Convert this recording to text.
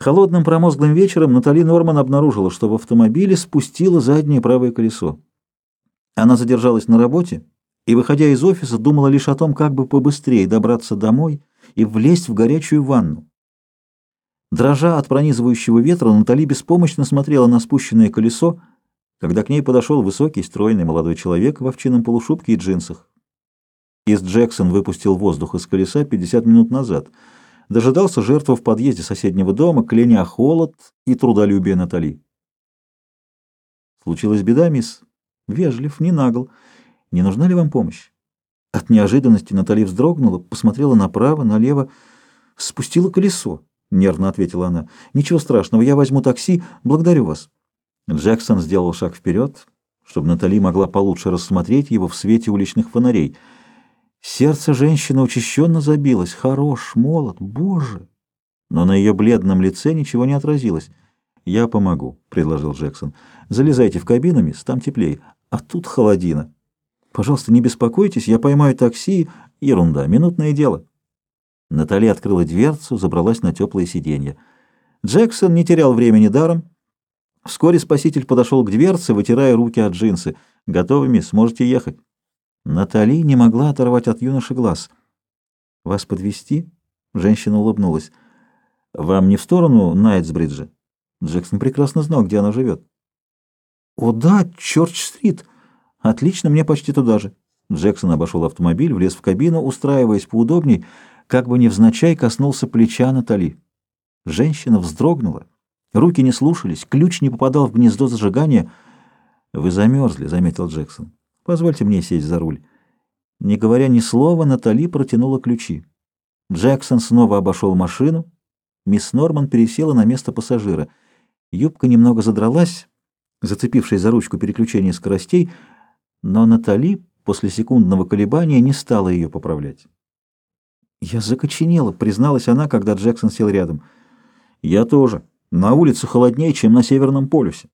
Холодным промозглым вечером Натали Норман обнаружила, что в автомобиле спустило заднее правое колесо. Она задержалась на работе и, выходя из офиса, думала лишь о том, как бы побыстрее добраться домой и влезть в горячую ванну. Дрожа от пронизывающего ветра, Натали беспомощно смотрела на спущенное колесо, когда к ней подошел высокий, стройный молодой человек в овчинном полушубке и джинсах. Из Джексон выпустил воздух из колеса 50 минут назад — дожидался жертву в подъезде соседнего дома, кляня холод и трудолюбие Натали. Случилась беда, мисс. Вежлив, не нагл. Не нужна ли вам помощь? От неожиданности Натали вздрогнула, посмотрела направо, налево, спустила колесо. Нервно ответила она. «Ничего страшного, я возьму такси. Благодарю вас». Джексон сделал шаг вперед, чтобы Натали могла получше рассмотреть его в свете уличных фонарей — Сердце женщины учащенно забилось. Хорош, молод, боже! Но на ее бледном лице ничего не отразилось. «Я помогу», — предложил Джексон. «Залезайте в кабину, мисс, там теплее. А тут холодина. Пожалуйста, не беспокойтесь, я поймаю такси. Ерунда, минутное дело». Натали открыла дверцу, забралась на теплое сиденье. Джексон не терял времени даром. Вскоре спаситель подошел к дверце, вытирая руки от джинсы. «Готовы, мисс, можете ехать». Натали не могла оторвать от юноши глаз. «Вас подвести? Женщина улыбнулась. «Вам не в сторону Найтсбриджа?» Джексон прекрасно знал, где она живет. «О да, Чорч-стрит! Отлично, мне почти туда же». Джексон обошел автомобиль, влез в кабину, устраиваясь поудобней, как бы невзначай коснулся плеча Натали. Женщина вздрогнула. Руки не слушались, ключ не попадал в гнездо зажигания. «Вы замерзли», — заметил Джексон. Позвольте мне сесть за руль. Не говоря ни слова, Натали протянула ключи. Джексон снова обошел машину. Мисс Норман пересела на место пассажира. Юбка немного задралась, зацепившись за ручку переключения скоростей, но Натали после секундного колебания не стала ее поправлять. «Я закоченела», — призналась она, когда Джексон сел рядом. «Я тоже. На улице холоднее, чем на Северном полюсе».